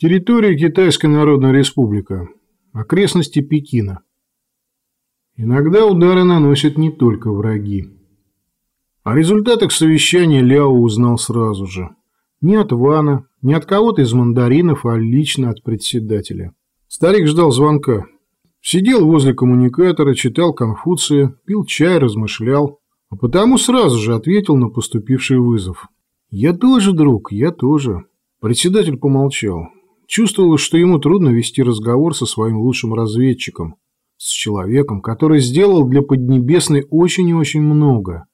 Территория Китайской Народной Республика. Окрестности Пекина. Иногда удары наносят не только враги. О результатах совещания Ляо узнал сразу же. Не от Вана, не от кого-то из мандаринов, а лично от председателя. Старик ждал звонка. Сидел возле коммуникатора, читал Конфуция, пил чай, размышлял. А потому сразу же ответил на поступивший вызов. «Я тоже, друг, я тоже». Председатель помолчал. Чувствовалось, что ему трудно вести разговор со своим лучшим разведчиком, с человеком, который сделал для Поднебесной очень и очень много.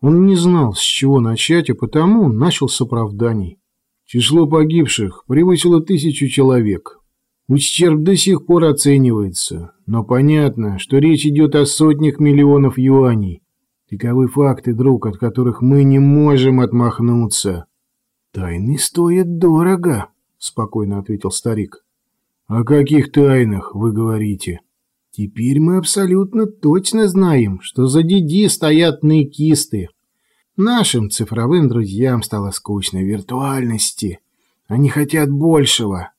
Он не знал, с чего начать, и потому начал с оправданий. Число погибших превысило тысячу человек. Ущерб до сих пор оценивается, но понятно, что речь идет о сотнях миллионов юаней. Таковы факты, друг, от которых мы не можем отмахнуться. Тайны стоят дорого спокойно ответил старик. О каких тайнах вы говорите? Теперь мы абсолютно точно знаем, что за Диди стоят наикисты. Нашим цифровым друзьям стало скучно виртуальности. Они хотят большего,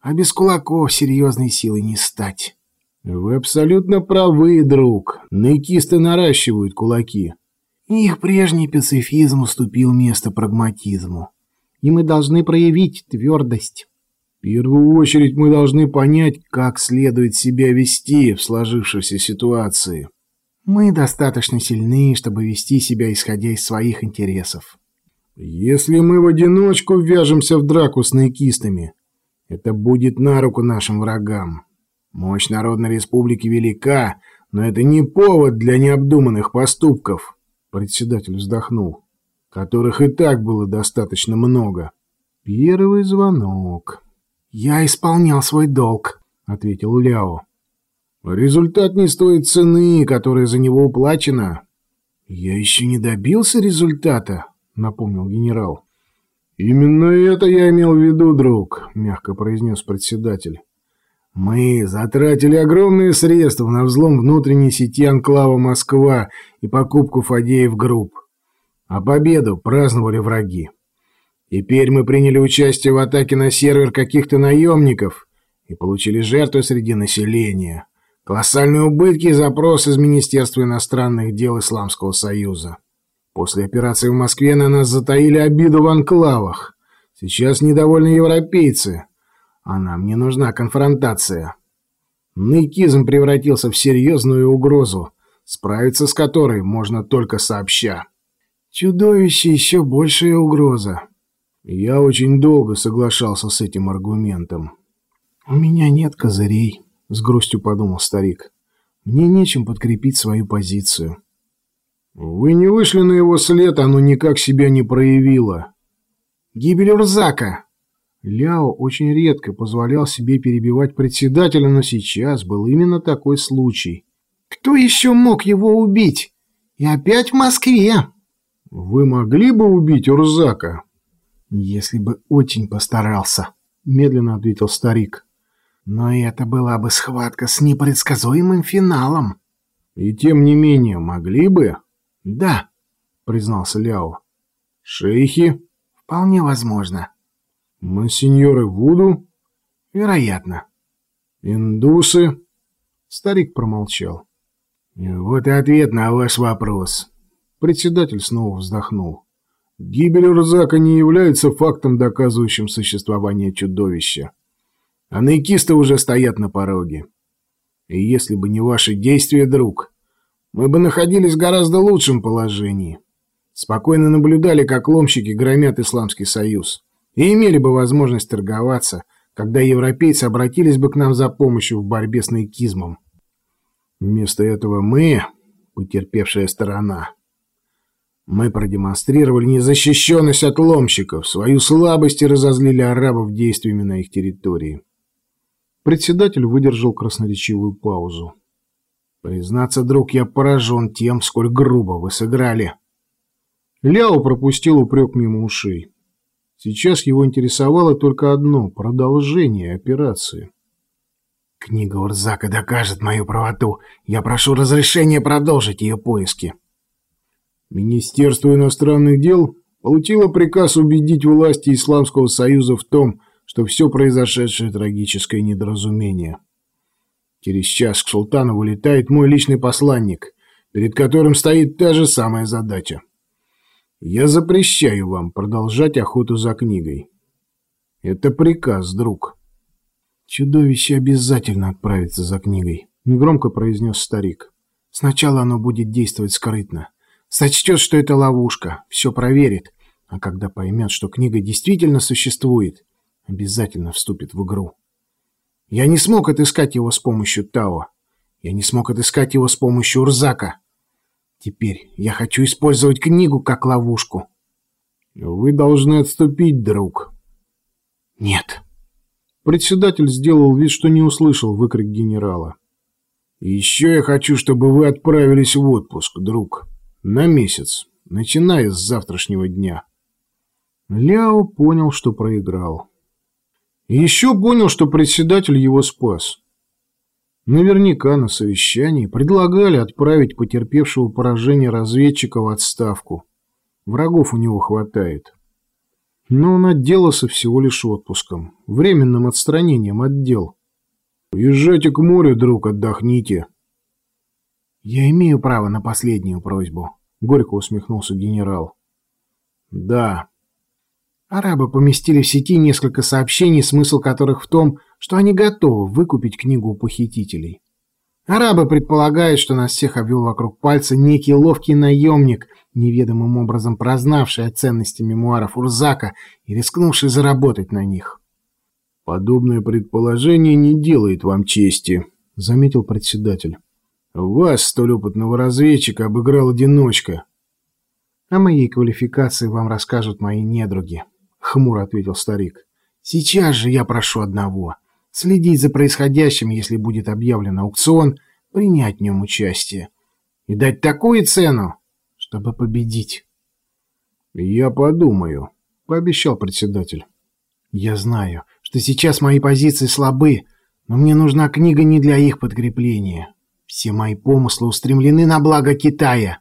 а без кулаков серьезной силы не стать. Вы абсолютно правы, друг. Наикисты наращивают кулаки. Их прежний пацифизм уступил место прагматизму и мы должны проявить твердость. В первую очередь мы должны понять, как следует себя вести в сложившейся ситуации. Мы достаточно сильны, чтобы вести себя исходя из своих интересов. Если мы в одиночку ввяжемся в драку с наикистами, это будет на руку нашим врагам. Мощь Народной Республики велика, но это не повод для необдуманных поступков. Председатель вздохнул которых и так было достаточно много. Первый звонок. «Я исполнял свой долг», — ответил Ляо. «Результат не стоит цены, которая за него уплачена». «Я еще не добился результата», — напомнил генерал. «Именно это я имел в виду, друг», — мягко произнес председатель. «Мы затратили огромные средства на взлом внутренней сети анклава Москва и покупку Фадеев Групп, а победу праздновали враги. Теперь мы приняли участие в атаке на сервер каких-то наемников и получили жертвы среди населения. Колоссальные убытки и запрос из Министерства иностранных дел Исламского Союза. После операции в Москве на нас затаили обиду в анклавах. Сейчас недовольны европейцы, а нам не нужна конфронтация. Ныкизм превратился в серьезную угрозу, справиться с которой можно только сообща. Чудовище еще большая угроза. Я очень долго соглашался с этим аргументом. У меня нет козырей, с грустью подумал старик. Мне нечем подкрепить свою позицию. Вы не вышли на его след, оно никак себя не проявило. Гибель Урзака. Ляо очень редко позволял себе перебивать председателя, но сейчас был именно такой случай. Кто еще мог его убить? И опять в Москве. «Вы могли бы убить Урзака?» «Если бы очень постарался», — медленно ответил старик. «Но это была бы схватка с непредсказуемым финалом». «И тем не менее, могли бы?» «Да», — признался Ляо. «Шейхи?» «Вполне возможно». «Монсеньоры Вуду?» «Вероятно». «Индусы?» Старик промолчал. «Вот и ответ на ваш вопрос. Председатель снова вздохнул. Гибель Урзака не является фактом, доказывающим существование чудовища. А наикисты уже стоят на пороге. И если бы не ваши действия, друг, мы бы находились в гораздо лучшем положении. Спокойно наблюдали, как ломщики громят Исламский Союз. И имели бы возможность торговаться, когда европейцы обратились бы к нам за помощью в борьбе с наикизмом. Вместо этого мы, потерпевшая сторона, мы продемонстрировали незащищенность от ломщиков, свою слабость и разозлили арабов действиями на их территории. Председатель выдержал красноречивую паузу. «Признаться, друг, я поражен тем, сколь грубо вы сыграли». Ляо пропустил упрек мимо ушей. Сейчас его интересовало только одно — продолжение операции. «Книга Урзака докажет мою правоту. Я прошу разрешения продолжить ее поиски». Министерство иностранных дел получило приказ убедить власти Исламского Союза в том, что все произошедшее трагическое недоразумение. Через час к султану вылетает мой личный посланник, перед которым стоит та же самая задача. Я запрещаю вам продолжать охоту за книгой. Это приказ, друг. Чудовище обязательно отправится за книгой, негромко произнес старик. Сначала оно будет действовать скрытно. Сочтет, что это ловушка, все проверит, а когда поймет, что книга действительно существует, обязательно вступит в игру. Я не смог отыскать его с помощью Тао. Я не смог отыскать его с помощью Урзака. Теперь я хочу использовать книгу как ловушку. Вы должны отступить, друг. Нет. Председатель сделал вид, что не услышал выкрик генерала. еще я хочу, чтобы вы отправились в отпуск, друг. На месяц, начиная с завтрашнего дня. Ляо понял, что проиграл. Еще понял, что председатель его спас. Наверняка на совещании предлагали отправить потерпевшего поражение разведчика в отставку. Врагов у него хватает. Но он отделался всего лишь отпуском, временным отстранением от дел. «Езжайте к морю, друг, отдохните». «Я имею право на последнюю просьбу», — горько усмехнулся генерал. «Да, Арабы поместили в сети несколько сообщений, смысл которых в том, что они готовы выкупить книгу у похитителей. Арабы предполагают, что нас всех обвел вокруг пальца некий ловкий наемник, неведомым образом прознавший о ценности мемуаров Урзака и рискнувший заработать на них. «Подобное предположение не делает вам чести», — заметил председатель. «Вас, столь опытного разведчика, обыграл одиночка». «О моей квалификации вам расскажут мои недруги», — хмуро ответил старик. «Сейчас же я прошу одного — следить за происходящим, если будет объявлен аукцион, принять в нем участие и дать такую цену, чтобы победить». «Я подумаю», — пообещал председатель. «Я знаю, что сейчас мои позиции слабы, но мне нужна книга не для их подкрепления. Все мои помыслы устремлены на благо Китая».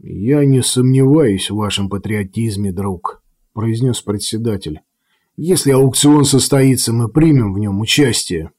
«Я не сомневаюсь в вашем патриотизме, друг», — произнес председатель. «Если аукцион состоится, мы примем в нем участие».